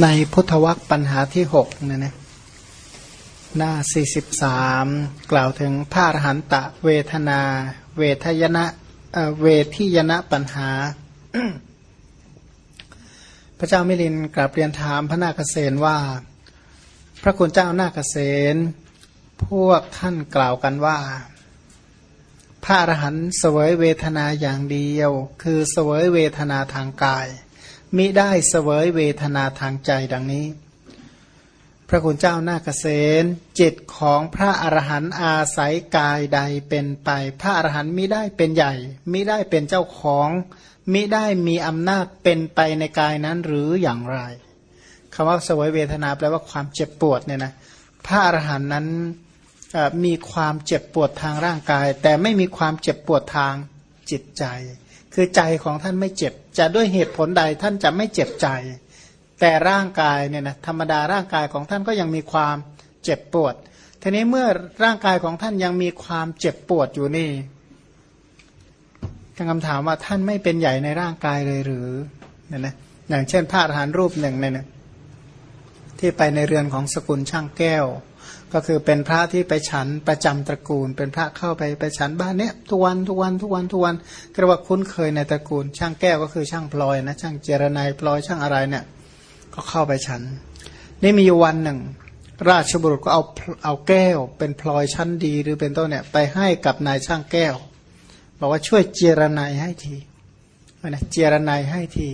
ในพุทธวัคปัญหาที่หกเนี่ยนะหน้าสี่สิบสามกล่าวถึงพระอรหันตะเวทนา เวทยนะเวทิยนะปัญหา พระเจ้ามิลินกราบเรียนถามพระนาคเษนว่า พระคุณเจ้านาคเษนพวกท่านกล่าวกันว่า พระอรหันต์เสวยเวทนาอย่างเดียว คือเสวยเวทนาทางกาย มิได้เสวยเวทนาทางใจดังนี้ พระคุณเจ้านาเกษตจิตของพระอรหันต์อาศัยกายใดเป็นไป พระอรหันต์มิได้เป็นใหญ่มิได้เป็นเจ้าของมิได้มีอำนาจเป็นไปในกายนั้นหรืออย่างไรคำว่าเสวยเวทนาแปลว่าความเจ็บปวดเนี่ยนะพระอรหันต์นั้นมีความเจ็บปวดทางร่างกาย แต่ไม่มีความเจ็บปวดทางจิตใจ คือใจของท่านไม่เจ็บ จะด้วยเหตุผลใดท่านจะไม่เจ็บใจ แต่ร่างกายเนี่ยนะธรรมดาร่างกายของท่านก็ยังมีความเจ็บปวด ทีนี้เมื่อร่างกายของท่านยังมีความเจ็บปวดอยู่นี่คำถามว่าท่านไม่เป็นใหญ่ในร่างกายเลยหรือเนี่ยนะอย่างเช่นพระอรหันต์รูปหนึ่งเนี่ยนะที่ไปในเรือนของสกุลช่างแก้ว ก็คือเป็นพระที่ไปฉันประจำตระกูล เป็นพระเข้าไปไปฉันบ้านเนี้ยทุกวันทุกวันทุกวันทุกวันก็เรียกว่าคุ้นเคยในตระกูล ช่างแก้วก็คือช่างพลอยนะช่างเจรนายพลอยช่างอะไรเนี่ยก็เข้าไปฉัน นี่มีวันหนึ่ง ราชบุรุษก็เอาเอาแก้ว เป็นพลอยชั้นดีหรือเป็นต้นเนี่ยไปให้กับนายช่างแก้วบอกว่าช่วยเจรนายให้ทีนะเจรนายให้ที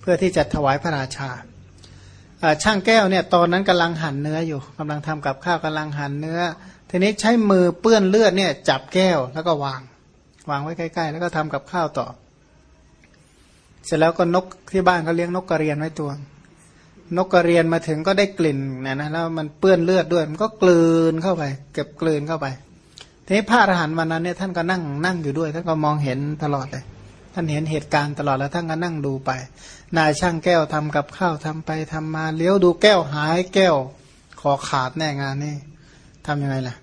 เพื่อที่จะถวายพระราชา ช่างแก้วเนี่ยตอนนั้นกำลังหั่นเนื้ออยู่กำลังทำกับข้าวกำลังหั่นเนื้อ ทีนี้ใช้มือเปื้อนเลือดเนี่ยจับแก้วแล้วก็วาง วางไว้ใกล้ๆ แล้วก็ทำกับข้าวต่อ เสร็จแล้วก็นกที่บ้านเขาเลี้ยงนกกระเรียนไว้ตัว นกกระเรียนมาถึงก็ได้กลิ่นนะนะแล้วมันเปื้อนเลือดด้วย มันก็กลืนเข้าไป เก็บกลืนเข้าไปทีนี้พระอรหันต์วันนั้นเนี่ยท่านก็นั่งนั่งอยู่ด้วยท่านก็มองเห็นตลอดเลย ท่านเห็นเหตุการณ์ตลอดแล้วท่านก็นั่งดูไป นายช่างแก้วทำกับข้าวทำไปทำมาเลี้ยวดูแก้วหายแก้ว ขอขาดแน่งานนี่ทำยังไงล่ะ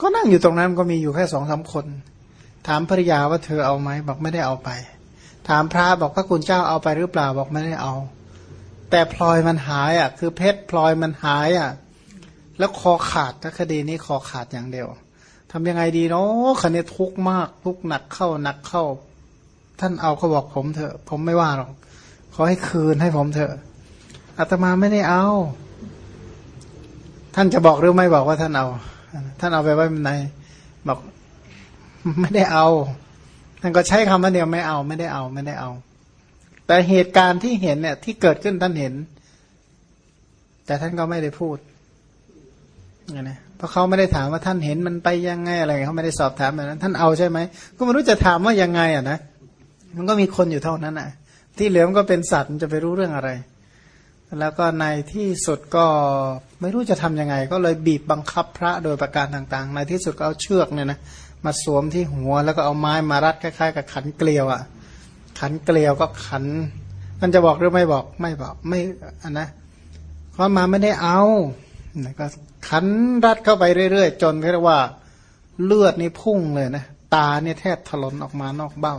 ก็นั่งอยู่ตรงนั้นก็มีอยู่แค่สองสาคน ถามภริยาว่าเธอเอาไหมบอกไม่ได้เอาไป ถามพระบอกพระคุณเจ้าเอาไปหรือเปล่าบอกไม่ได้เอา แต่พลอยมันหายอะ คือเพชรพลอยมันหายอะ แล้วคอขาดถ้าคดีนี้คอขาดอย่างเดียวทำยังไงดีเนาะคันนี้ทุกข์มากทุกข์หนักเข้าหนักเข้า ท่านเอาเขาบอกผมเถอะผมไม่ว่าหรอกขอให้คืนให้ผมเถอะอาตมาไม่ได้เอา ท่านจะบอกหรือไม่บอกว่าท่านเอา ท่านเอาไปไว้ในบอกไม่ได้เอา ท่านก็ใช้คำว่าเดียวไม่เอาไม่ได้เอาไม่ได้เอา แต่เหตุการณ์ที่เห็นเนี่ย ที่เกิดขึ้นท่านเห็น แต่ท่านก็ไม่ได้พูดนะเพราะเขาไม่ได้ถามว่าท่านเห็นมันไปยังไงอะไรเขาไม่ได้สอบถามแบบนั้น ท่านเอาใช่ไหมก็ไม่รู้จะถามว่ายังไงอะนะ มันก็มีคนอยู่เท่านั้นอะ ที่เหลือมันก็เป็นสัตว์มันจะไปรู้เรื่องอะไร แล้วก็ในที่สุดก็ไม่รู้จะทํำยังไง ก็เลยบีบบังคับพระโดยประการต่าง ๆ ในที่สุดก็เอาเชือกเนี่ยนะมาสวมที่หัวแล้วก็เอาไม้มารัดคล้ายๆ กับขันเกลียวอะ่ะ ขันเกลียวก็ขัน มันจะบอกหรือไม่บอกไม่บอกไม่อันนะเพรามาไม่ได้เอาก็ขันรัดเข้าไปเรื่อยๆ จนเรียกว่าเลือดนี่พุ่งเลยนะ ตาเนี่ยแทบถลนออกมานอกเบ้า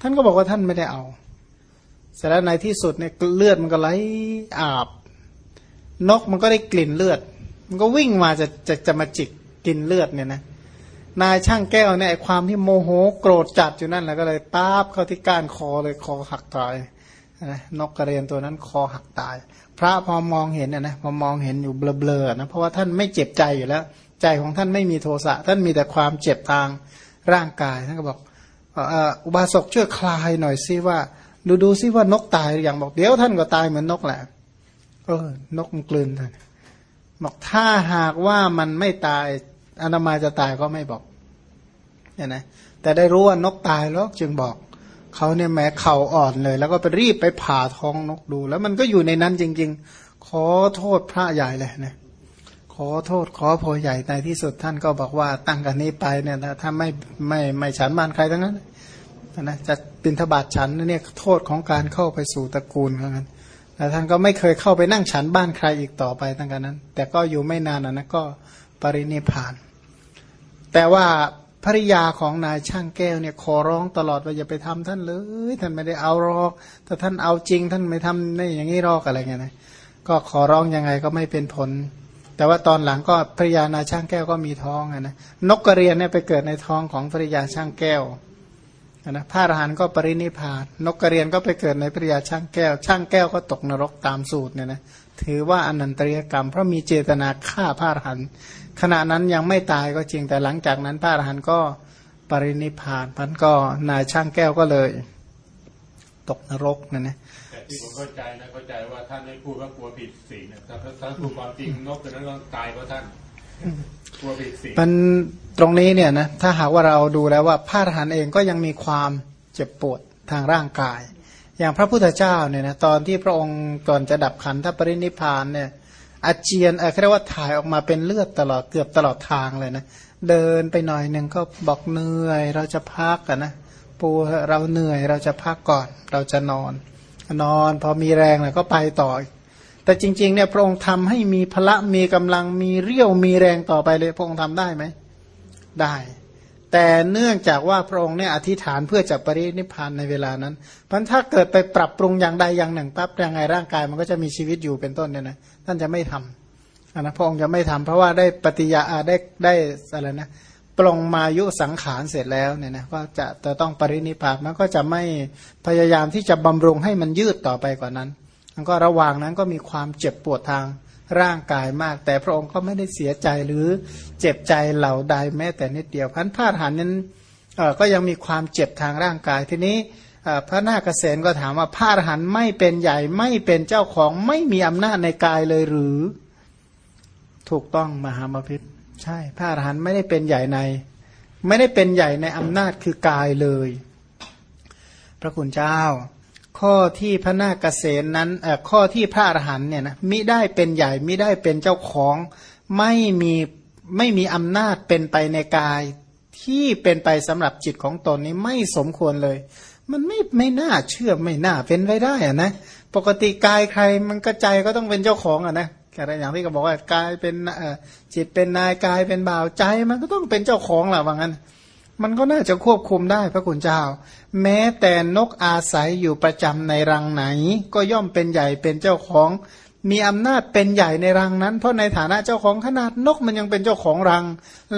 ท่านก็บอกว่าท่านไม่ได้เอา เสร็จแล้วในที่สุดเนี่ยเลือดมันก็ไหลอาบ นกมันก็ได้กลิ่นเลือด มันก็วิ่งมาจะจะจะมาจิกกินเลือดเนี่ยนะนายช่างแก้วเนี่ยความที่โมโหโกรธจัดอยู่นั่นแหละก็เลยป้าบเข้าที่ก้านคอเลยคอหักตายนะนกกระเรียนตัวนั้นคอหักตาย พระพอมองเห็นนะนะพอมองเห็นอยู่เบลอๆนะเพราะว่าท่านไม่เจ็บใจอยู่แล้ว ใจของท่านไม่มีโทสะท่านมีแต่ความเจ็บทางร่างกายท่านก็บอก อุบาสกช่วยคลายหน่อยซิว่า ดูดูซิว่านกตายอย่างบอกเดี๋ยวท่านก็ตายเหมือนนกแหละเออนกมันกลืนท่านบอกถ้าหากว่ามันไม่ตายอนามาจะตายก็ไม่บอกเนี่ยนะแต่ได้รู้ว่านกตายแล้วจึงบอกเขาเนี่ยแม้เข่าอ่อนเลย แล้วก็ไปรีบไปผ่าท้องนกดู แล้วมันก็อยู่ในนั้นจริง ๆ ขอโทษพระใหญ่เลยนะ อโทษขอโพใหญ่ในที่สุดท่านก็บอกว่าตั้งกันนี้ไปเนี่ยถ้าไม่ไม่ไม่ฉันบ้านใครทั้งนั้นนะจะบินทบาทฉันเนี่ยโทษของการเข้าไปสู่ตระกูลเหมือนกันแต่ท่านก็ไม่เคยเข้าไปนั่งฉันบ้านใครอีกต่อไปตั้งแต่นั้น แต่ก็อยู่ไม่นานนะก็ปรินิพาน แต่ว่าภริยาของนายช่างแก้วเนี่ยขอร้องตลอดว่าอย่าไปทำท่านเลย ท่านไม่ได้เอาหรอกแต่ท่านเอาจริงท่านไม่ทำในอย่างนี้หรอกอะไรเงี้ยนะก็ขอร้องยังไงก็ไม่เป็นผล แต่ว่าตอนหลังก็ภริยานาช่างแก้วก็มีท้องนะนกกระเรียนเนี่ยไปเกิดในท้องของภริยาช่างแก้วนะพระอรหันต์ก็ปรินิพานนกกระเรียนก็ไปเกิดในภริยาช่างแก้ว ช่างแก้วก็ตกนรกตามสูตรเนี่ยนะถือว่าอนันตริยกรรม เพราะมีเจตนาฆ่าพระอรหันต์ขณะนั้นยังไม่ตายก็จริงแต่หลังจากนั้นพระอรหันต์ก็ปรินิพานพันก็นายช่างแก้วก็เลย ตกนรกนั่นนะแต่ที่ผมเข้าใจนะเข้าใจว่าท่านไม่พูดว่ากลัวผิดศีลนะแต่ถ้าพูดความจริงนกตัวนั้นต้องตายเพราะท่านกลัวผิดศีลมันตรงนี้เนี่ยนะถ้าหากว่าเราดูแล้วว่าพระอรหันต์เองก็ยังมีความเจ็บปวดทางร่างกาย อย่างพระพุทธเจ้าเนี่ยนะตอนที่พระองค์ก่อนจะดับขันธปรินิพานเนี่ยอาเจียนเออเรียกว่าถ่ายออกมาเป็นเลือดตลอดเกือบตลอดทางเลยนะเดินไปหน่อยหนึ่งก็บอกเหนื่อยเราจะพักกันนะ ปูเราเหนื่อยเราจะพักก่อนเราจะนอน นอนพอมีแรงแล้วก็ไปต่อ แต่จริง ๆ เนี่ยพระองค์ทำให้มีพละมีกำลังมีเรี่ยวมีแรงต่อไปเลย พระองค์ทำได้ไหมได้ แต่เนื่องจากว่าพระองค์เนี่ยอธิษฐานเพื่อจะปรินิพานในเวลานั้นเพราะถ้าเกิดไปปรับปรุงอย่างใดอย่างหนึ่งปั๊บยังไงร่างกายมันก็จะมีชีวิตอยู่เป็นต้นเนี่ยนะท่านจะไม่ทำนะพระองค์จะไม่ทำเพราะว่าได้ปฏิยาได้ได้อะไรนะ ปลงมายุสังขารเสร็จแล้วเนี่ยนะก็จะจะต้องปรินิพานมันก็จะไม่พยายามที่จะบำรุงให้มันยืดต่อไปกว่านั้นมันก็ระหว่างนั้นก็มีความเจ็บปวดทางร่างกายมาก แต่พระองค์ก็ไม่ได้เสียใจหรือเจ็บใจเหล่าใดแม้แต่นิดเดียวพันพาดหันนั้นก็ยังมีความเจ็บทางร่างกายทีนี้พระนาคเษนก็ถามว่าพระอรหันต์ไม่เป็นใหญ่ไม่เป็นเจ้าของไม่มีอำนาจในกายเลยหรือ ถูกต้องมหาบพิษ ใช่ พระอรหันต์ไม่ได้เป็นใหญ่ใน ไม่ได้เป็นใหญ่ในอำนาจคือกายเลย พระคุณเจ้า ข้อที่พระนาคเษนนั้นข้อที่พระอรหันต์เนี่ยนะมิได้เป็นใหญ่มิได้เป็นเจ้าของไม่มีไม่มีอำนาจเป็นไปในกายที่เป็นไปสำหรับจิตของตนนี้ไม่สมควรเลย มันไม่ไม่น่าเชื่อไม่น่าเป็นไปได้อะนะ ปกติกายใครมันกระใจก็ต้องเป็นเจ้าของอะนะ อะไรอย่างที่เขาบอกว่ากายเป็นจิตเป็นนายกายเป็นบ่าวใจ มันก็ต้องเป็นเจ้าของแหละว่างั้น มันก็น่าจะควบคุมได้พระคุณเจ้า แม้แต่นกอาศัยอยู่ประจำในรังไหน ก็ย่อมเป็นใหญ่เป็นเจ้าของ มีอำนาจเป็นใหญ่ในรังนั้น เพราะในฐานะเจ้าของขนาดนกมันยังเป็นเจ้าของรัง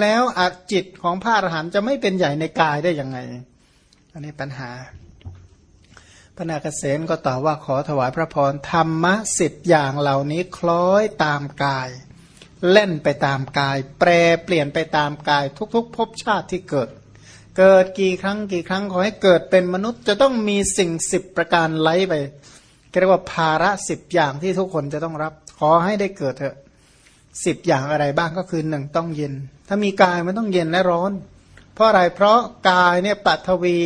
แล้วอาจิตของพระอรหันต์จะไม่เป็นใหญ่ในกายได้ยังไง อันนี้ปัญหา พระนาคเษนก็ตอบว่าขอถวายพระพรธรรมะสิบอย่างเหล่านี้คล้อยตามกาย เล่นไปตามกาย แปรเปลี่ยนไปตามกาย ทุกๆภพชาติที่เกิด เกิดกี่ครั้งกี่ครั้งขอให้เกิดเป็นมนุษย์จะต้องมีสิ่งสิบประการไล่ไปเรียกว่าภาระสิบอย่างที่ทุกคนจะต้องรับ ขอให้ได้เกิดเถอะสิบอย่างอะไรบ้างก็คือหนึ่งต้องเย็น ถ้ามีกายมันต้องเย็นและร้อน เพราะอะไรเพราะกายเนี่ยปัทวี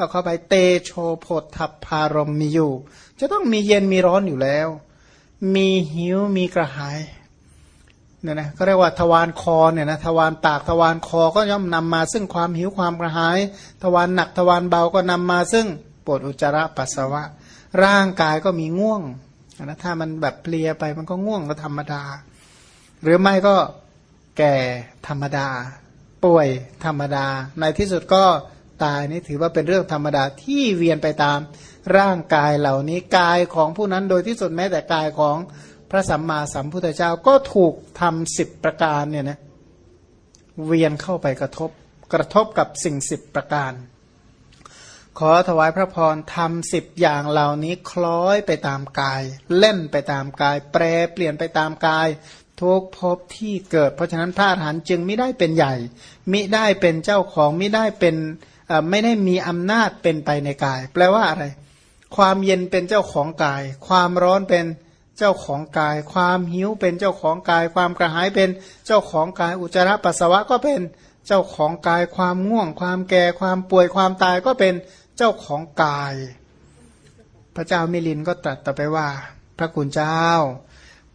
เอาเข้าไปเตโชโพธพารมมีอยู่ จะต้องมีเย็นมีร้อนอยู่แล้ว มีหิวมีกระหายเนี่ยนะก็เรียกว่าทวารคอเนี่ยนะทวารปากทวารคอก็ย่อมนำมา ซึ่งความหิวความกระหาย ทวารหนักทวารเบาก็นำมา ซึ่งปวดอุจจาระปัสสาวะ ร่างกายก็มีง่วงนะถ้ามันแบบเพลียไปมันก็ง่วงก็ธรรมดา หรือไม่ก็แก่ธรรมดา ป่วยธรรมดา ในที่สุดก็ ตายนี่ถือว่าเป็นเรื่องธรรมดาที่เวียนไปตามร่างกายเหล่านี้กายของผู้นั้นโดยที่สุดแม้แต่กายของพระสัมมาสัมพุทธเจ้าก็ถูกทำสิบประการเนี่ยนะเวียนเข้าไปกระทบกระทบกับสิ่งสิบประการ ขอถวายพระพรทำสิบอย่างเหล่านี้คล้อยไปตามกาย เล่นไปตามกาย แปรเปลี่ยนไปตามกายทุกภพที่เกิด เพราะฉะนั้นพระอรหันต์จึงไม่ได้เป็นใหญ่ มิได้เป็นเจ้าของมิได้เป็น ไม่ได้มีอำนาจเป็นไปในกาย แปลว่าอะไร ความเย็นเป็นเจ้าของกาย ความร้อนเป็นเจ้าของกาย ความหิวเป็นเจ้าของกาย ความกระหายเป็นเจ้าของกาย อุจจาระปัสสาวะก็เป็นเจ้าของกาย ความง่วง ความแก่ ความป่วย ความตายก็เป็นเจ้าของกาย พระเจ้ามิลินก็ตรัสต่อไปว่า พระคุณเจ้า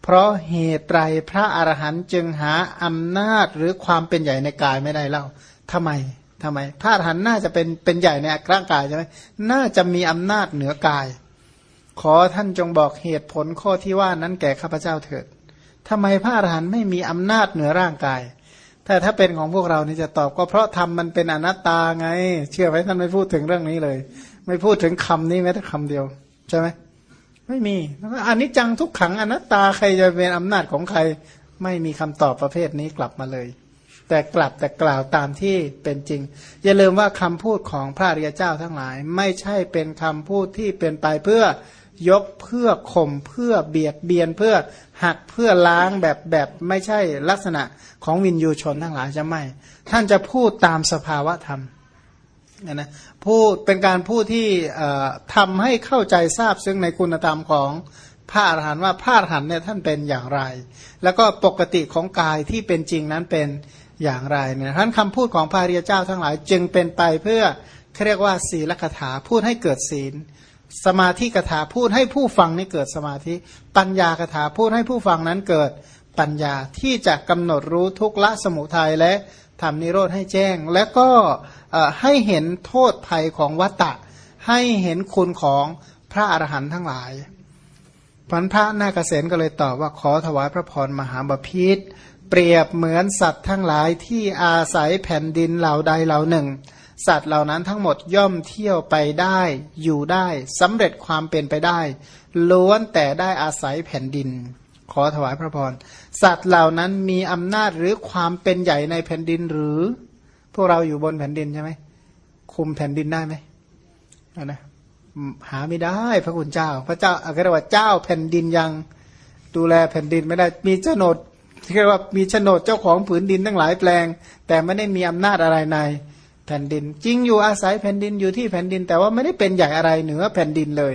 เพราะเหตุไรพระอรหันต์จึงหาอำนาจหรือความเป็นใหญ่ในกายไม่ได้เล่าทำไม ทำไมธาตุหันน่าจะเป็นเป็นใหญ่ในร่างกายใช่ไหมน่าจะมีอำนาจเหนือกาย ขอท่านจงบอกเหตุผลข้อที่ว่านั้นแก่ข้าพเจ้าเถิดทำไมพระอรหันต์ไม่มีอำนาจเหนือร่างกายถ้าถ้าเป็นของพวกเรานี่จะตอบก็เพราะธรรมมันเป็นอนัตตาไง เชื่อไหมท่านไม่พูดถึงเรื่องนี้เลย ไม่พูดถึงคำนี้แม้แต่คำเดียวใช่ไหมไม่มีอันนี้จังทุกขังอนัตตาใครจะเป็นอำนาจของใคร ไม่มีคำตอบประเภทนี้กลับมาเลย แต่กลับแต่กล่าวตามที่เป็นจริง อย่าลืมว่าคำพูดของพระริยเจ้าทั้งหลาย ไม่ใช่เป็นคำพูดที่เป็นไปเพื่อยกเพื่อข่มเพื่อเบียดเบียนเพื่อหักเพื่อล้างแบบแบบไม่ใช่ลักษณะของวินยูชนทั้งหลายจะไม่ ท่านจะพูดตามสภาวะธรรมนะพูดเป็นการพูดที่ทำให้เข้าใจทราบซึ่งในคุณธรรมของพระอรหันต์ว่าพระอรหันต์เนี่ยท่านเป็นอย่างไร แล้วก็ปกติของกายที่เป็นจริงนั้นเป็น อย่างไรเนี่ยท่านคำพูดของพระริยเจ้าทั้งหลาย จึงเป็นไปเพื่อเรียกว่าศีลคถาพูดให้เกิดศีล สมาธิกถาพูดให้ผู้ฟังนี่เกิดสมาธิ ปัญญากถาพูดให้ผู้ฟังนั้นเกิดปัญญาที่จะกำหนดรู้ทุกละสมุทัยและทำนิโรธให้แจ้ง และก็ให้เห็นโทษภัยของวัตตะ ให้เห็นคุณของพระอรหันต์ทั้งหลายพันพระนาคเษนก็เลยตอบว่าขอถวายพระพรมหาบพิษ เปรียบเหมือนสัตว์ทั้งหลายที่อาศัยแผ่นดินเหล่าใดเหล่าหนึ่ง สัตว์เหล่านั้นทั้งหมดย่อมเที่ยวไปได้ อยู่ได้สำเร็จความเป็นไปได้ ล้วนแต่ได้อาศัยแผ่นดิน ขอถวายพระพรสัตว์เหล่านั้นมีอำนาจหรือความเป็นใหญ่ในแผ่นดินหรือ พวกเราอยู่บนแผ่นดินใช่ไหมคุมแผ่นดินได้ไหมนะหาไม่ได้พระคุณเจ้า พระเจ้าอาเรียกว่าเจ้าแผ่นดินยังดูแลแผ่นดินไม่ได้มีโฉนด เรียกว่ามีโฉนดเจ้าของผืนดินทั้งหลายแปลง แต่ไม่ได้มีอำนาจอะไรในแผ่นดิน จริงอยู่อาศัยแผ่นดินอยู่ที่แผ่นดิน แต่ว่าไม่ได้เป็นใหญ่อะไรเหนือแผ่นดินเลย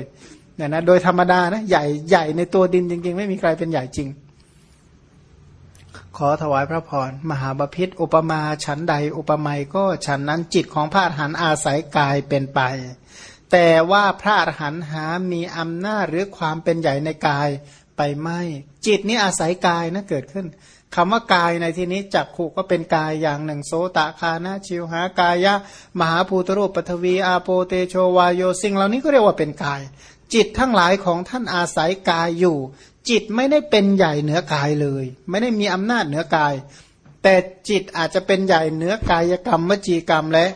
เนี่ยนะโดยธรรมดานะใหญ่ใหญ่ในตัวดินจริง ๆ ไม่มีใครเป็นใหญ่จริง ขอถวายพระพรมหาบพิษอุปมาฉันใดอุปไมยก็ฉันนั้นจิตของพระอรหันต์อาศัยกายเป็นไป แต่ว่าพระอรหันต์หามีอำนาจหรือความเป็นใหญ่ในกาย ไปไม่จิตนี้อาศัยกายนะเกิดขึ้นคำว่ากายในที่นี้จักขุก็เป็นกายอย่างหนึ่งโสตคานะชิวหากายะ มหาภูตรูปปทวีอาโปเตโชวายโยสิ่งเหล่านี้ก็เรียกว่าเป็นกาย จิตทั้งหลายของท่านอาศัยกายอยู่ จิตไม่ได้เป็นใหญ่เหนือกายเลย ไม่ได้มีอำนาจเหนือกาย แต่จิตอาจจะเป็นใหญ่เหนือกายกรรมวจีกรรมและ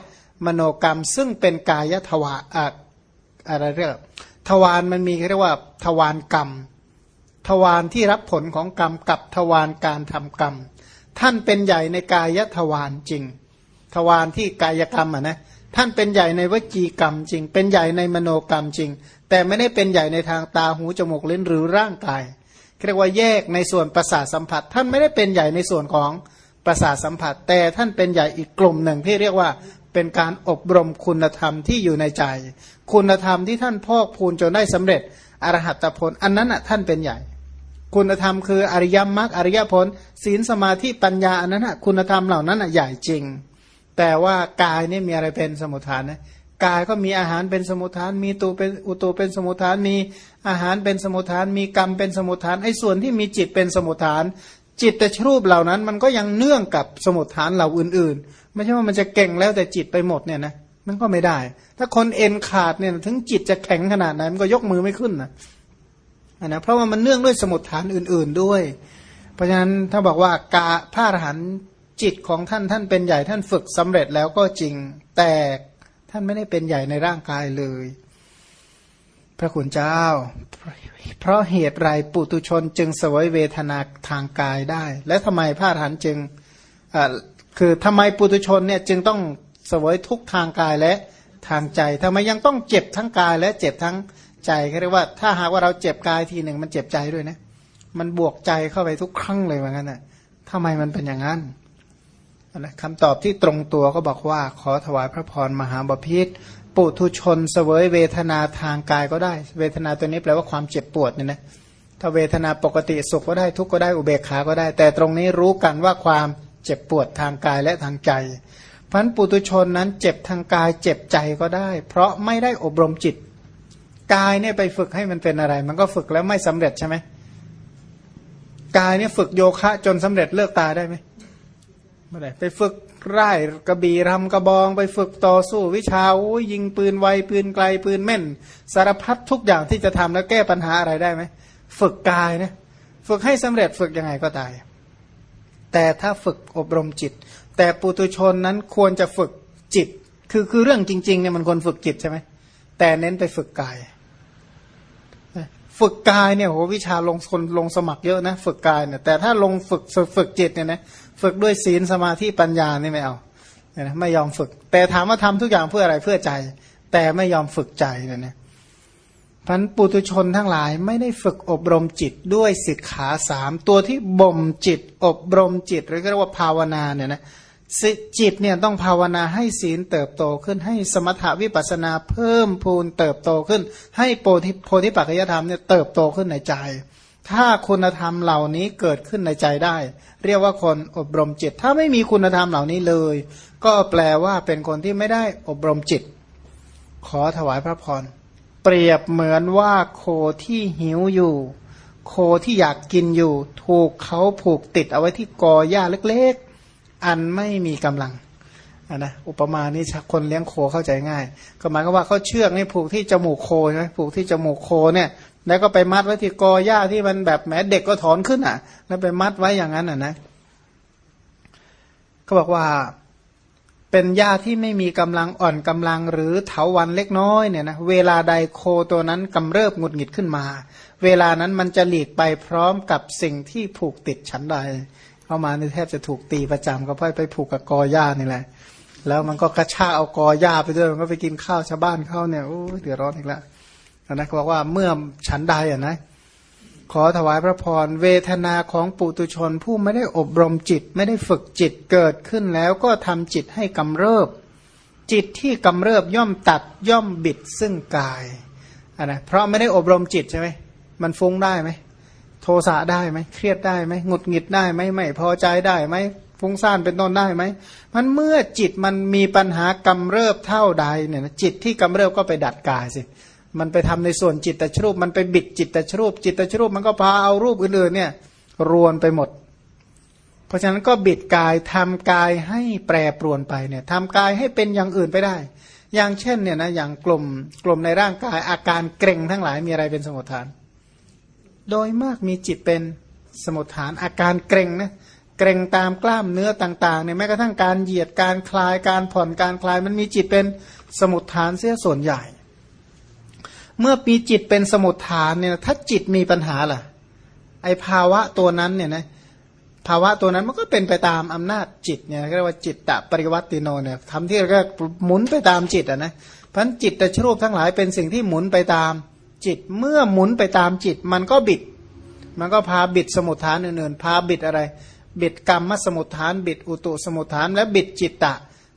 มโนกรรม ซึ่งเป็นกายทวาอะไรเรียกทวารมันมีเรียกว่าทวารกรรม ทวารที่รับผลของกรรมกับทวารการทำกรรม ท่านเป็นใหญ่ในกายทวารจริง ทวารที่กายกรรมอะนะท่านเป็นใหญ่ในวจีกรรมจริง เป็นใหญ่ในมโนกรรมจริง แต่ไม่ได้เป็นใหญ่ในทางตาหูจมูกลิ้นหรือร่างกายเรียกว่าแยกในส่วนประสาทสัมผัส ท่านไม่ได้เป็นใหญ่ในส่วนของประสาทสัมผัส แต่ท่านเป็นใหญ่อีกกลุ่มหนึ่งที่เรียกว่าเป็นการอบรมคุณธรรมที่อยู่ในใจ คุณธรรมที่ท่านพอกพูนจนได้สำเร็จอรหัตผล อันนั้นอะท่านเป็นใหญ่ คุณธรรมคืออริยมรรคอริยผล ศีลสมาธิปัญญาอันนั้นคุณธรรมเหล่านั้นใหญ่จริง แต่ว่ากายนี่มีอะไรเป็นสมุทฐานนะกายก็มีอาหารเป็นสมุทฐาน มีตูเป็นอุตูเป็นสมุทฐาน มีอาหารเป็นสมุทฐาน มีกรรมเป็นสมุทฐานไอ้ส่วนที่มีจิตเป็นสมุทฐาน จิตแต่รูปเหล่านั้น มันก็ยังเนื่องกับสมุทฐานเหล่าอื่น ๆ ไม่ใช่ว่ามันจะเก่งแล้วแต่จิตไปหมดเนี่ยนะมันก็ไม่ได้ ถ้าคนเอ็นขาดเนี่ยถึงจิตจะแข็งขนาดไหนมันก็ยกมือไม่ขึ้นนะ นะเพราะว่ามันเนื่องด้วยสมุดฐานอื่น ๆด้วย เพราะฉะนั้นถ้าบอกว่ากาพระอรหันต์จิตของท่านท่านเป็นใหญ่ท่านฝึกสำเร็จแล้วก็จริงแต่ท่านไม่ได้เป็นใหญ่ในร่างกายเลย พระคุณเจ้า เพราะเหตุไรปุตุชนจึงสวยเวทนาทางกายได้ และทำไมพระอรหันต์จึงคือทำไมปุตุชนเนี่ยจึงต้องสวยทุกทางกายและทางใจทำไมยังต้องเจ็บทั้งกายและเจ็บทั้งใจ จเขาเรียกว่า ถ้าหากว่าเราเจ็บกายทีหนึ่งมันเจ็บใจด้วยนะ มันบวกใจเข้าไปทุกครั้งเลยเหมือนกันนะทำไมมันเป็นอย่างนั้นนะคำตอบที่ตรงตัวก็บอกว่า ขอถวายพระพรมหาบพิษปุถุชนเสวยเวทนาทางกายก็ได้ เวทนาตัวนี้แปลว่าความเจ็บปวดเนี่ยนะถ้าเวทนาปกติสุขก็ได้ทุกข์ก็ได้อุเบกขาก็ได้ แต่ตรงนี้รู้กันว่าความเจ็บปวดทางกายและทางใจพันปุตุชนนั้นเจ็บทางกายเจ็บใจก็ได้ เพราะไม่ได้อบรมจิต กายเนี่ยไปฝึกให้มันเป็นอะไร มันก็ฝึกแล้วไม่สำเร็จใช่ไหมกายเนี่ยฝึกโยคะจนสำเร็จเลิกตาได้ไหมไม่ได้ไปฝึกไร่กระบี่รำกระบอง ไปฝึกต่อสู้วิชาโอ้ยยิงปืนไวปืนไกลปืนแม่น สารพัดทุกอย่างที่จะทำแล้วแก้ปัญหาอะไรได้ไหมฝึกกายนะฝึกให้สำเร็จฝึกยังไงก็ตาย แต่ถ้าฝึกอบรมจิต แต่ปุตุชนนั้นควรจะฝึกจิต คือคือเรื่องจริงๆเนี่ยมันควรฝึกจิตใช่ไหมแต่เน้นไปฝึกกาย ฝึกกายเนี่ยโหวิชาลงคนลงสมัครเยอะนะ ฝึกกายเนี่ยแต่ถ้าลงฝึกฝึกจิตเนี่ยนะฝึกด้วยศีลสมาธิปัญญานี่ไม่เอาเนี่ยนะไม่ยอมฝึก แต่ถามว่าทำทุกอย่างเพื่ออะไรเพื่อใจ แต่ไม่ยอมฝึกใจเนี่ยนะพันปุตุชนทั้งหลายไม่ได้ฝึกอบรมจิตด้วยสิกขาสามตัวที่บ่มจิตอบรมจิตหรือเรียกว่าภาวนาเนี่ยนะ จิตเนี่ยต้องภาวนาให้ศีลเติบโตขึ้นให้สมถาวิปัสนาเพิ่มพูนเติบโตขึ้น ให้โพธิโพธิปัจจยธรรมเนี่ยเติบโตขึ้นในใจ ถ้าคุณธรรมเหล่านี้เกิดขึ้นในใจได้ เรียกว่าคนอบรมจิต ถ้าไม่มีคุณธรรมเหล่านี้เลย ก็แปลว่าเป็นคนที่ไม่ได้อบรมจิต ขอถวายพระพรเปรียบเหมือนว่าโคที่หิวอยู่ โคที่อยากกินอยู่ ถูกเขาผูกติดเอาไว้ที่กอหญ้าเล็กๆ อันไม่มีกำลังนะอุปมานี้คนเลี้ยงโคเข้าใจง่าย ก็หมายก็ว่าเขาเชือกนี่ผูกที่จมูกโคใช่ไหมผูกที่จมูกโคเนี่ย แล้วก็ไปมัดไว้ที่กอหญ้าที่มันแบบแม้เด็กก็ถอนขึ้นอะ แล้วไปมัดไว้อย่างนั้นอะนะเขาบอกว่าเป็นหญ้าที่ไม่มีกำลังอ่อนกำลังหรือเถาวันเล็กน้อยเนี่ยนะเวลาใดโคตัวนั้นกำเริบหงุดหงิดขึ้นมา เวลานั้นมันจะหลีกไปพร้อมกับสิ่งที่ผูกติดชั้นใด เข้ามาในแทบจะถูกตีประจำก็เพราะไปผูกกับกอหญ้านี่แหละ แล้วมันก็กระชากเอากอหญ้าไปด้วยมันก็ไปกินข้าวชาวบ้านเข้าเนี่ยโอ้เดือดร้อนอีกแล้วนะเขาบอกว่าเมื่อชั้นใดอะนะ ขอถวายพระพรเวทนาของปุตุชนผู้ไม่ได้อบรมจิต ไม่ได้ฝึกจิตเกิดขึ้นแล้วก็ทำจิตให้กำเริบ จิตที่กำเริบย่อมตัดย่อมบิดซึ่งกายอะนะเพราะไม่ได้อบรมจิตใช่ไหมมันฟุ้งได้ไหม โทสะได้ไหมเครียดได้ไหมหงุดหงิดได้ไหมไม่พอใจได้ไหมฟุ้งซ่านเป็นต้นได้ไหมมันเมื่อจิตมันมีปัญหากำเริบเท่าใดเนี่ยจิตที่กำเริบก็ไปดัดกายสิมันไปทำในส่วนจิตตชรูป มันไปบิดจิตตชรูป จิตตชรูปมันก็พาเอารูปอื่นๆเนี่ย รวนไปหมด เพราะฉะนั้นก็บิดกายทำกายให้แปรปรวนไปเนี่ยทำกายให้เป็นอย่างอื่นไปได้ อย่างเช่นเนี่ยนะอย่างกลุ่มกลุ่มในร่างกายอาการเกร็งทั้งหลายมีอะไรเป็นสมุทฐาน โดยมากมีจิตเป็นสมุทฐานอาการเกร็งนะเกร็งตามกล้ามเนื้อต่างๆเนี่ยแม้กระทั่งการเหยียดการคลายการผ่อนการคลายมันมีจิตเป็นสมุทฐานเสียส่วนใหญ่ เมื่อปีจิตเป็นสมุทฐานเนี่ยถ้าจิตมีปัญหาล่ะ ไอภาวะตัวนั้นเนี่ยนะภาวะตัวนั้นมันก็เป็นไปตามอำนาจจิตเนี่ยเรียกว่าจิตตะปริวัติโนเนี่ยทำที่เรียกหมุนไปตามจิตอะนะพันจิตต่ชรูปทั้งหลายเป็นสิ่งที่หมุนไปตาม จิตเมื่อหมุนไปตามจิต มันก็บิด มันก็พาบิดสมุทฐานอื่นๆ พาบิดอะไร บิดกรรมสมุทฐาน บิดอุตุสมุทฐาน และบิดจิตตะ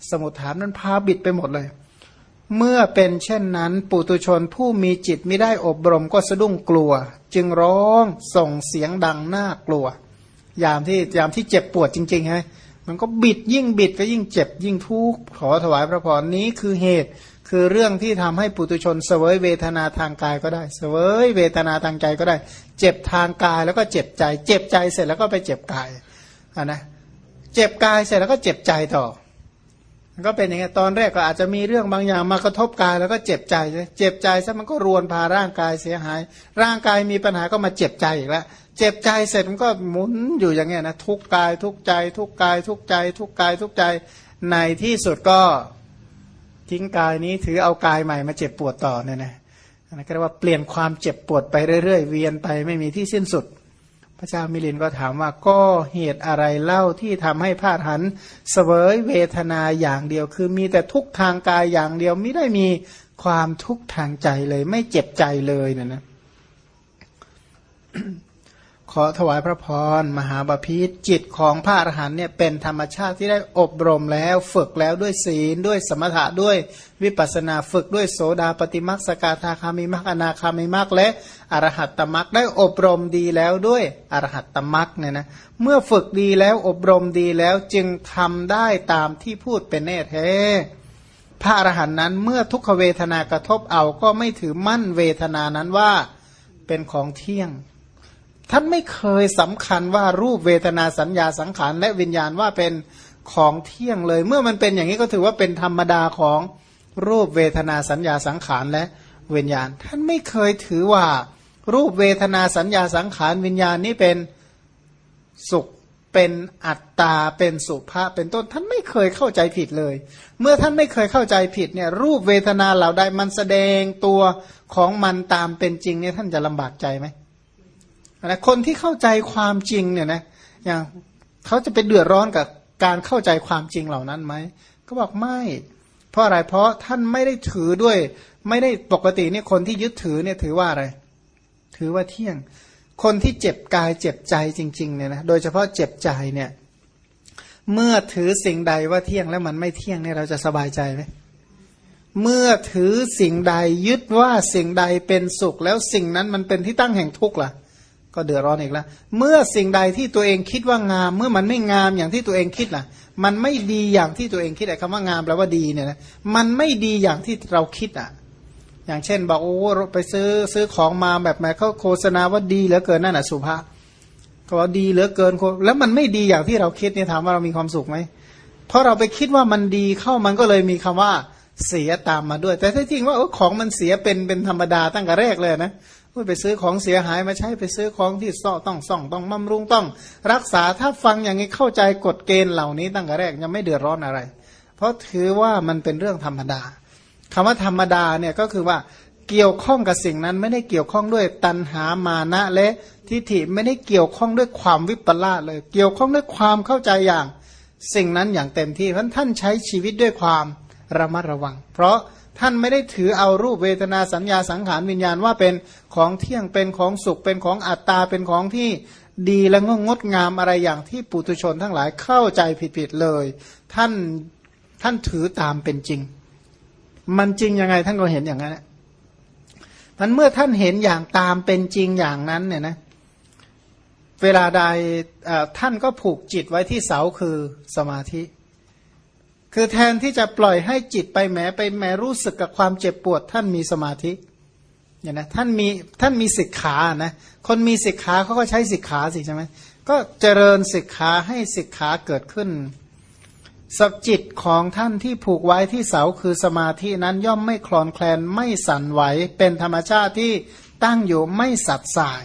สมุทฐานนั้นพาบิดไปหมดเลย เมื่อเป็นเช่นนั้น ปุตุชนผู้มีจิตไม่ได้อบรมก็สะดุ้งกลัว จึงร้องส่งเสียงดังน่ากลัว ยามที่ยามที่เจ็บปวดจริงๆฮะมันก็บิดยิ่งบิดก็ยิ่งเจ็บยิ่งทุกข์ขอถวายพระพรนี้คือเหตุ คือเรื่องที่ทำให้ปุตุชนเสวยเวทนาทางกายก็ได้ เสวยเวทนาทางใจก็ได้ เจ็บทางกายแล้วก็เจ็บใจ เจ็บใจเสร็จแล้วก็ไปเจ็บกายอ่านะเจ็บกายเสร็จแล้วก็เจ็บใจต่อก็เป็นอย่างนี้ตอนแรกก็อาจจะมีเรื่องบางอย่างมากระทบกายแล้วก็เจ็บใจ เจ็บใจซะมันก็รวนพาร่างกายเสียหาย ร่างกายมีปัญหาก็มาเจ็บใจอีกแล้วเจ็บใจเสร็จมันก็หมุนอยู่อย่างเงี้ยนะทุกกายทุกใจ ทุกกายทุกใจ ทุกกายทุกใจในที่สุดก็ ทิ้งกายนี้ถือเอากายใหม่มาเจ็บปวดต่อเนี่ยนะนั่นก็เรียกว่าเปลี่ยนความเจ็บปวดไปเรื่อยๆ เวียนไปไม่มีที่สิ้นสุด พระเจ้ามิลินก็ถามว่าก็เหตุอะไรเล่าที่ทำให้พาดหันเสวยเวทนาอย่างเดียว คือมีแต่ทุกทางกายอย่างเดียวไม่ได้มีความทุกทางใจเลย ไม่เจ็บใจเลยเนะนะ ขอถวายพระพรมหาบาพิษจิตของพระอรหันเนี่ยเป็นธรรมชาติที่ได้อบรมแล้วฝึกแล้วด้วยศีลด้วยสมถะด้วยวิปัสนาฝึกด้วยโสดาปฏิมักสกาธาคามิมักอนาคามิมักและอรหัตตมักได้อบรมดีแล้วด้วยอรหัตตมักเนี่ยนะเมื่อฝึกดีแล้วอบรมดีแล้วจึงทำได้ตามที่พูดเป็นแน่แท้พระอรหันต์นั้นเมื่อทุกขเวทนากระทบเอาก็ไม่ถือมั่นเวทนานั้นว่าเป็นของเที่ยง ท่านไม่เคยสำคัญว่ารูปเวทนาสัญญาสังขารและวิญญาณว่าเป็นของเที่ยงเลย เมื่อมันเป็นอย่างนี้ก็ถือว่าเป็นธรรมดาของรูปเวทนาสัญญาสังขารและวิญญาณ ท่านไม่เคยถือว่ารูปเวทนาสัญญาสังขารวิญญาณนี้เป็นสุขเป็นอัตตาเป็นสุภาพเป็นต้นท่านไม่เคยเข้าใจผิดเลย เมื่อท่านไม่เคยเข้าใจผิดเนี่ยรูปเวทนาเหล่าใดมันแสดงตัวของมันตามเป็นจริงเนี่ยท่านจะลำบากใจไหม นะคนที่เข้าใจความจริงเนี่ยนะอย่างเขาจะไปเดือดร้อนกับการเข้าใจความจริงเหล่านั้นไหมก็บอกไม่ เพราะอะไรเพราะท่านไม่ได้ถือด้วย ไม่ได้ปกติเนี่ยคนที่ยึดถือเนี่ยถือว่าอะไร ถือว่าเที่ยง คนที่เจ็บกายเจ็บใจจริงๆเนี่ยนะโดยเฉพาะเจ็บใจเนี่ยเมื่อถือสิ่งใดว่าเที่ยงแล้วมันไม่เที่ยงเนี่ยเราจะสบายใจไหมเมื่อถือสิ่งใดยึดว่าสิ่งใดเป็นสุข แล้วสิ่งนั้นมันเป็นที่ตั้งแห่งทุกข์ล่ะ ก็เดือดร้อนอีกแล้ว เมื่อสิ่งใดที่ตัวเองคิดว่างาม เมื่อมันไม่งามอย่างที่ตัวเองคิดล่ะ มันไม่ดีอย่างที่ตัวเองคิดไอ้คำว่างามแปลว่าดีเนี่ยนะมันไม่ดีอย่างที่เราคิดอะ อย่างเช่นบอกโอ้ไปซื้อซื้อของมาแบบไหนเขาโฆษณาว่าดีเหลือเกินนั่นแหะสุภาพก็ว่าดีเหลือเกินแล้วมันไม่ดีอย่างที่เราคิดเนี่ยถามว่าเรามีความสุขไหมเพราะเราไปคิดว่ามันดีเข้ามันก็เลยมีคำว่าเสียตามมาด้วย แต่ถ้าจริงว่าของมันเสียเป็นเป็นธรรมดาตั้งแต่แรกเลยนะ ไปซื้อของเสียหายมาใช้ไปซื้อของที่ซ่อต้องซ่องต้องบำรุงต้อง รักษาถ้าฟังอย่างนี้เข้าใจกฎเกณฑ์เหล่านี้ตั้งแต่แรกยังไม่เดือดร้อนอะไร เพราะถือว่ามันเป็นเรื่องธรรมดาคำว่าธรรมดาเนี่ยก็คือว่าเกี่ยวข้องกับสิ่งนั้นไม่ได้เกี่ยวข้องด้วยตัณหามานะและทิฏฐิไม่ได้เกี่ยวข้องด้วยความวิปลาสเลย เกี่ยวข้องด้วยความเข้าใจอย่าง สิ่งนั้นอย่างเต็มที่เพราะท่านใช้ชีวิตด้วยความระมัดระวัง เพราะ ท่านไม่ได้ถือเอารูปเวทนาสัญญาสังขารวิญญาณว่าเป็นของเที่ยงเป็นของสุขเป็นของอัตตาเป็นของที่ดีและงงดงามอะไรอย่างที่ปุถุชนทั้งหลายเข้าใจผิดๆเลย ท่านท่านถือตามเป็นจริง มันจริงยังไงท่านก็เห็นอย่างนั้นมันเมื่อท่านเห็นอย่างตามเป็นจริงอย่างนั้นเนี่ยนะเวลาใดท่านก็ผูกจิตไว้ที่เสาคือสมาธิ คือแทนที่จะปล่อยให้จิตไปแหมไปแหมรู้สึกกับความเจ็บปวด ท่านมีสมาธิเนี่ยนะท่านมีท่านมีสิกขานะคนมีสิกขาเขาก็ใช้สิกขาสิใช่ไหมก็เจริญสิกขาให้สิกขาเกิดขึ้นสัจิตของท่านที่ผูกไว้ที่เสาคือสมาธินั้นย่อมไม่คลอนแคลนไม่สั่นไหวเป็นธรรมชาติที่ตั้งอยู่ไม่สัดสาย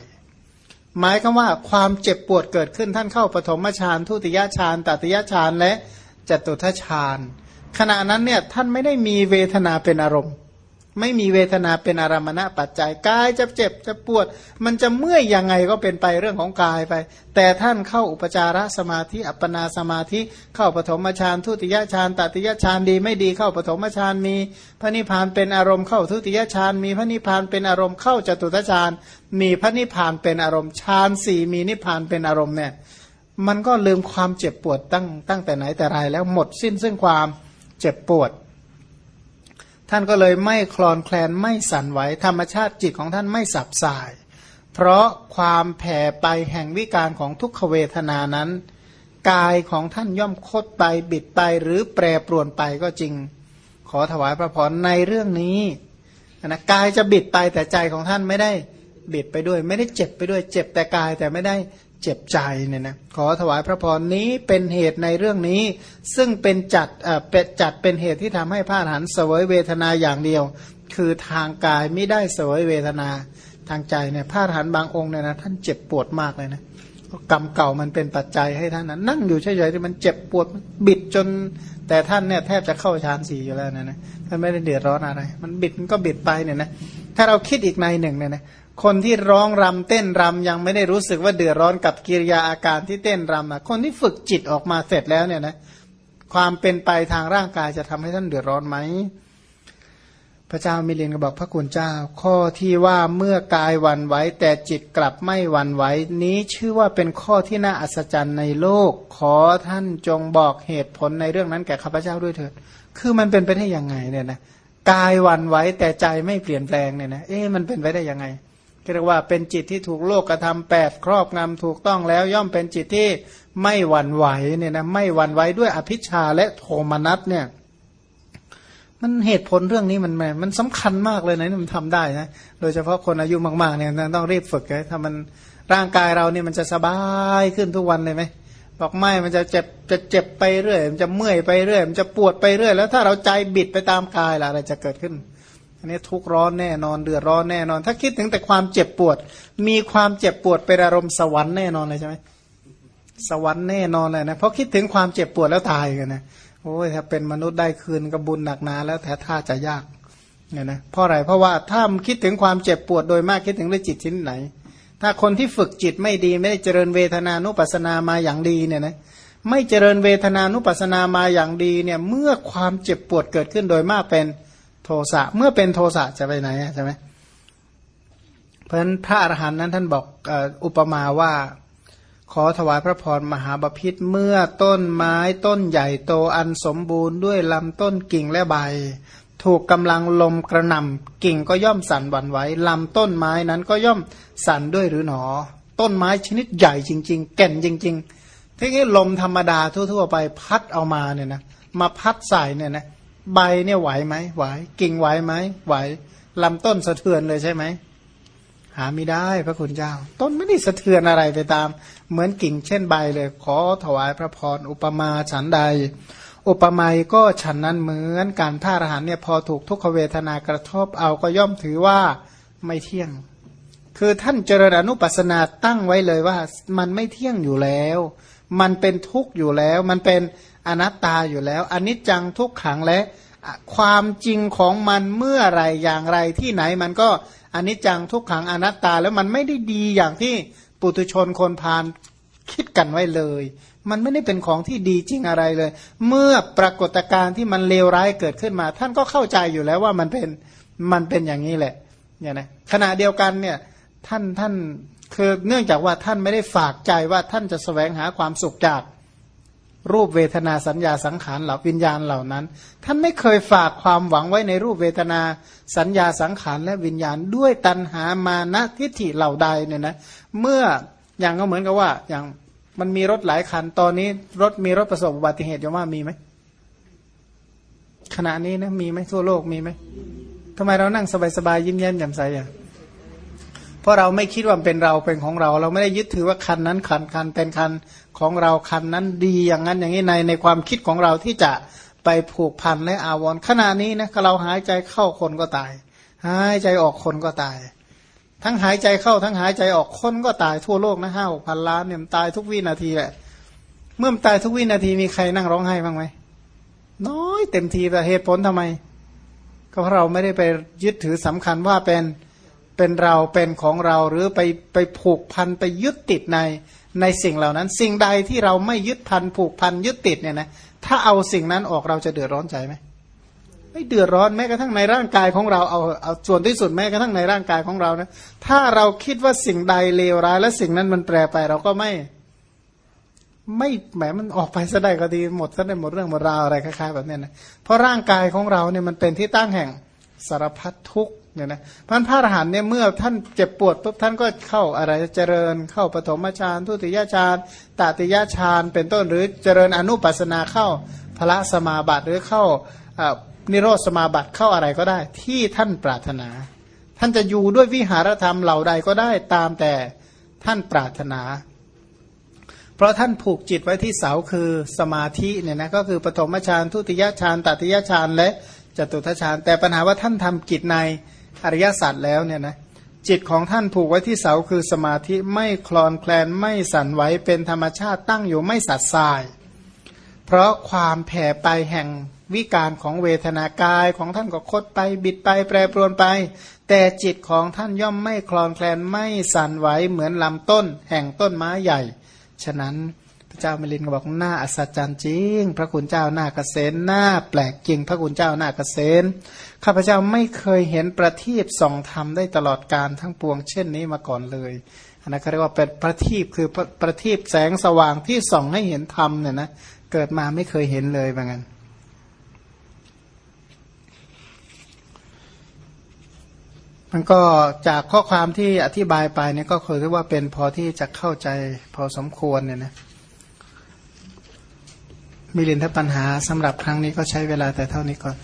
หมายคือว่าความเจ็บปวดเกิดขึ้นท่านเข้าปฐมฌานทุติยฌานตติยฌานและ จตุทฌานขณะนั้นเนี่ยท่านไม่ได้มีเวทนาเป็นอารมณ์ ไม่มีเวทนาเป็นอารมณะปัจจัยกายจะเจ็บจะปวด มันจะเมื่อยยังไงก็เป็นไปเรื่องของกายไป แต่ท่านเข้าอุปจารสมาธิอัปปนาสมาธิเข้าปฐมฌานทุติยฌานตติยฌานดีไม่ดีเข้าปฐมฌานมีพระนิพพานเป็นอารมณ์เข้าทุติยฌานมีพระนิพพานเป็นอารมณ์เข้าจตุตฌานมีพระนิพพานเป็นอารมณ์ฌานสี่มีนิพพานเป็นอารมณ์เนี่ย มันก็ลืมความเจ็บปวดตั้งตั้งแต่ไหนแต่ไรแล้วหมดสิ้นซึ่งความเจ็บปวด ท่านก็เลยไม่คลอนแคลนไม่สั่นไหวธรรมชาติจิตของท่านไม่สับสาย เพราะความแผ่ไปแห่งวิการของทุกขเวทนานั้น กายของท่านย่อมคดไปบิดไปหรือแปรปรวนไปก็จริง ขอถวายพระพรในเรื่องนี้นะกายจะบิดไปแต่ใจของท่านไม่ได้บิดไปด้วย ไม่ได้เจ็บไปด้วย เจ็บแต่กายแต่ไม่ได้ เจ็บใจเนี่ยนะขอถวายพระพรนี้เป็นเหตุในเรื่องนี้ ซึ่งเป็นจัดเอ่อเป็นจัดเป็นเหตุที่ทำให้พระอรหันต์เสวยเวทนาอย่างเดียว คือทางกายไม่ได้เสวยเวทนาทางใจเนี่ยพระอรหันต์บางองค์เนี่ยนะท่านเจ็บปวดมากเลยนะกรรมเก่ามันเป็นปัจจัยให้ท่านนะนั่งอยู่เฉยๆที่มันเจ็บปวดบิดจน แต่ท่านเนี่ยแทบจะเข้าฌานสี่อยู่แล้วนะนะท่านไม่ได้เดือดร้อนอะไร มันบิดมันก็บิดไปเนี่ยนะถ้าเราคิดอีกในหนึ่งเนี่ยนะ คนที่ร้องรำเต้นรำยังไม่ได้รู้สึกว่าเดือดร้อนกับกิริยาอาการที่เต้นรำอะคนที่ฝึกจิตออกมาเสร็จแล้วเนี่ยนะความเป็นไปทางร่างกายจะทำให้ท่านเดือดร้อนไหม พระเจ้ามิลินก็บอกพระคุณเจ้า ข้อที่ว่าเมื่อกายวันไหวแต่จิตกลับไม่วันไหวนี้ชื่อว่าเป็นข้อที่น่าอัศจรรย์ในโลก ขอท่านจงบอกเหตุผลในเรื่องนั้นแก่ข้าพเจ้าด้วยเถิด คือมันเป็นไปได้ยังไงเนี่ยนะกายวันไหวแต่ใจไม่เปลี่ยนแปลงเนี่ยนะเอ๊ะมันเป็นไปได้ยังไง เรียกว่าเป็นจิตที่ถูกโลกกระทำแปดครอบงำถูกต้องแล้ว ย่อมเป็นจิตที่ไม่หวั่นไหวเนี่ยนะไม่หวั่นไหวด้วยอภิชาและโทมนัสเนี่ยมันเหตุผลเรื่องนี้มันมันสำคัญมากเลยนะมันทำได้นะโดยเฉพาะคนอายุมากๆเนี่ยต้องรีบฝึกเลยถ้ามันร่างกายเราเนี่ยมันจะสบายขึ้นทุกวันเลยไหมบอกไม่มันจะเจ็บจะเจ็บไปเรื่อย มันจะเมื่อยไปเรื่อย มันจะปวดไปเรื่อย แล้วถ้าเราใจบิดไปตามกายล่ะอะไรจะเกิดขึ้น อันนี้ทุกร้อนแน่นอนเดือดร้อนแน่นอน ถ้าคิดถึงแต่ความเจ็บปวด มีความเจ็บปวดเป็นอารมณ์สวรรค์แน่นอนเลยใช่ไหมสวรรค์แน่นอนเลยนะเพราะคิดถึงความเจ็บปวดแล้วตายกันนะโอ้ยถ้าเป็นมนุษย์ได้คืนก็บุญหนักหนาแล้วแต่ท่าจะยากเนี่ยนะเพราะอะไรเพราะว่าถ้าคิดถึงความเจ็บปวดโดยมากคิดถึงเรื่องจิตชิ้นไหน ถ้าคนที่ฝึกจิตไม่ดีไม่ได้เจริญเวทนานุปัสนามาอย่างดีเนี่ยนะไม่เจริญเวทนานุปัสนามาอย่างดีเนี่ยเมื่อความเจ็บปวดเกิดขึ้นโดยมากเป็น โทสะเมื่อเป็นโทสะจะไปไหนใช่ไหมเพราะฉะนั้นพระอรหันต์นั้นท่านบอกอุปมาว่า ขอถวายพระพรมหาบพิษเมื่อต้นไม้ต้นใหญ่โตอันสมบูรณ์ด้วยลำต้นกิ่งและใบ ถูกกำลังลมกระหน่ำกิ่งก็ย่อมสั่นหวั่นไหวลำต้นไม้นั้นก็ย่อมสั่นด้วยหรือหนอ ต้นไม้ชนิดใหญ่จริง ๆ แก่นจริง ๆ ที่ลมธรรมดาทั่ว ๆ ไปพัดเอามาเนี่ยนะมาพัดใส่เนี่ยนะ ใบเนี่ยไหวไหมไหวกิ่งไหวไหมไหวลำต้นสะเทือนเลยใช่ไหมหาไม่ได้พระคุณเจ้า ต้นไม่ได้สะเทือนอะไรไปตาม เหมือนกิ่งเช่นใบเลย ขอถวายพระพรอุปมาฉันใด อุปมาก็ฉันนั้นเหมือนการท่าทหารเนี่ยพอถูกทุกขเวทนากระทบเอาก็ย่อมถือว่าไม่เที่ยง คือท่านเจริญอนุปัสนาตั้งไว้เลยว่า มันไม่เที่ยงอยู่แล้ว มันเป็นทุกข์อยู่แล้ว มันเป็น อนัตตาอยู่แล้วอนิจจังทุกขังและความจริงของมันเมื่อไรอย่างไรที่ไหนมันก็อนนี้จังทุกขังอนัตตาแล้วมันไม่ได้ดีอย่างที่ปุตุชนคนพานคิดกันไว้เลย มันไม่ได้เป็นของที่ดีจริงอะไรเลย เมื่อปรากฏการณ์ที่มันเลวร้ายเกิดขึ้นมา ท่านก็เข้าใจอยู่แล้วว่ามันเป็นมันเป็นอย่างนี้แหละเนี่ยนะขณะเดียวกันเนี่ยท่านท่านคือเนื่องจากว่าท่านไม่ได้ฝากใจว่าท่านจะสแสวงหาความสุขจาก รูปเวทนาสัญญาสังขารเหล่าวิญญาณเหล่านั้น ท่านไม่เคยฝากความหวังไว้ในรูปเวทนาสัญญาสังขารและวิญญาณด้วยตัณหามานะทิฏฐิเหล่าใดเนี่ยนะเมื่ออย่างก็เหมือนกับว่าอย่างมันมีรถหลายคันตอนนี้รถมีรถประสบอุบัติเหตุอยังว่ามีไหมขณะนี้นะมีไหมทั่วโลกมีไหมทำไมเรานั่งสบายๆยิ้มแย้มแจ่มใสอะ เพราะเราไม่คิดว่าเป็นเราเป็นของเรา เราไม่ได้ยึดถือว่าคันนั้นคันคันเป็นคันของเราคันนั้นดีอย่างนั้นอย่างนี้ในในความคิดของเราที่จะไปผูกพันและอาวรณ์ขณะนี้นะเราหายใจเข้าคนก็ตาย หายใจออกคนก็ตาย ทั้งหายใจเข้าทั้งหายใจออกคนก็ตายทั่วโลกนะห้าหกพันล้านเนี่ยตายทุกวินาทีแหละเมื่อตายทุกวินาทีมีใครนั่งร้องไห้บ้างไหมน้อยเต็มทีแต่เหตุผลทำไม ก็เพราะเราไม่ได้ไปยึดถือสำคัญว่าเป็น เป็นเราเป็นของเราหรือไปไปผูกพันไปยึดติดในในสิ่งเหล่านั้น สิ่งใดที่เราไม่ยึดพันผูกพันยึดติดเนี่ยนะถ้าเอาสิ่งนั้นออกเราจะเดือดร้อนใจไหมไม่เดือดร้อนแม้กระทั่งในร่างกายของเราเอาเอาส่วนที่สุดแม้กระทั่งในร่างกายของเรานะถ้าเราคิดว่าสิ่งใดเลวร้าย และสิ่งนั้นมันแปรไปเราก็ไม่ ไม่แหมมันออกไปซะได้ก็ดีหมดซะได้หมดเรื่องหมดราวอะไรคล้ายๆแบบนี้นะเพราะร่างกายของเราเนี่ยมันเป็นที่ตั้งแห่งสารพัดทุกข์ เนี่ยนะพันพระอรหันเนี่ยเมื่อท่านเจ็บปวดปุ๊บท่านก็เข้าอะไรเจริญเข้าปฐมฌานทุติยฌานตติยฌานเป็นต้นหรือเจริญอนุปัสนาเข้าพระสมาบัติหรือเข้านิโรธสมาบัติเข้าอะไรก็ได้ ที่ท่านปรารถนา ท่านจะอยู่ด้วยวิหารธรรมเหล่าใดก็ได้ตามแต่ท่านปรารถนา เพราะท่านผูกจิตไว้ที่เสาคือสมาธิเนี่ยนะก็คือปฐมฌานทุติยฌานตติยฌานและจตุทัชฌานแต่ปัญหาว่าท่านทำกิจใน อริยสัจแล้วเนี่ยนะจิตของท่านผูกไว้ที่เสาคือสมาธิไม่คลอนแคลนไม่สั่นไหวเป็นธรรมชาติตั้งอยู่ไม่สัดสาย เพราะความแผ่ไปแห่งวิการของเวทนากายของท่านก็คดไปบิดไปแปรปรวนไป แต่จิตของท่านย่อมไม่คลอนแคลนไม่สั่นไหวเหมือนลำต้น แห่งต้นไม้ใหญ่ ฉะนั้น พระเจ้ามิลินก็บอกหน้าอัศจรรย์จริง พระคุณเจ้าหน้าเกษณหน้าแปลกจริง พระคุณเจ้าหน้าเกษณข้าพเจ้าไม่เคยเห็นประทีปส่องธรรมได้ตลอดการทั้งปวงเช่นนี้มาก่อนเลยอันนั้นเขาเรียกว่าเป็นประทีปคือประทีปแสงสว่างที่ส่องให้เห็นธรรมเนี่ยนะเกิดมาไม่เคยเห็นเลยแบบนั้นมันก็จากข้อความที่อธิบายไปเนี่ยก็คือว่าเป็นพอที่จะเข้าใจพอสมควรเนี่ยนะ มิลินทปัญหาสำหรับครั้งนี้ก็ใช้เวลาแต่เท่านี้ก่อน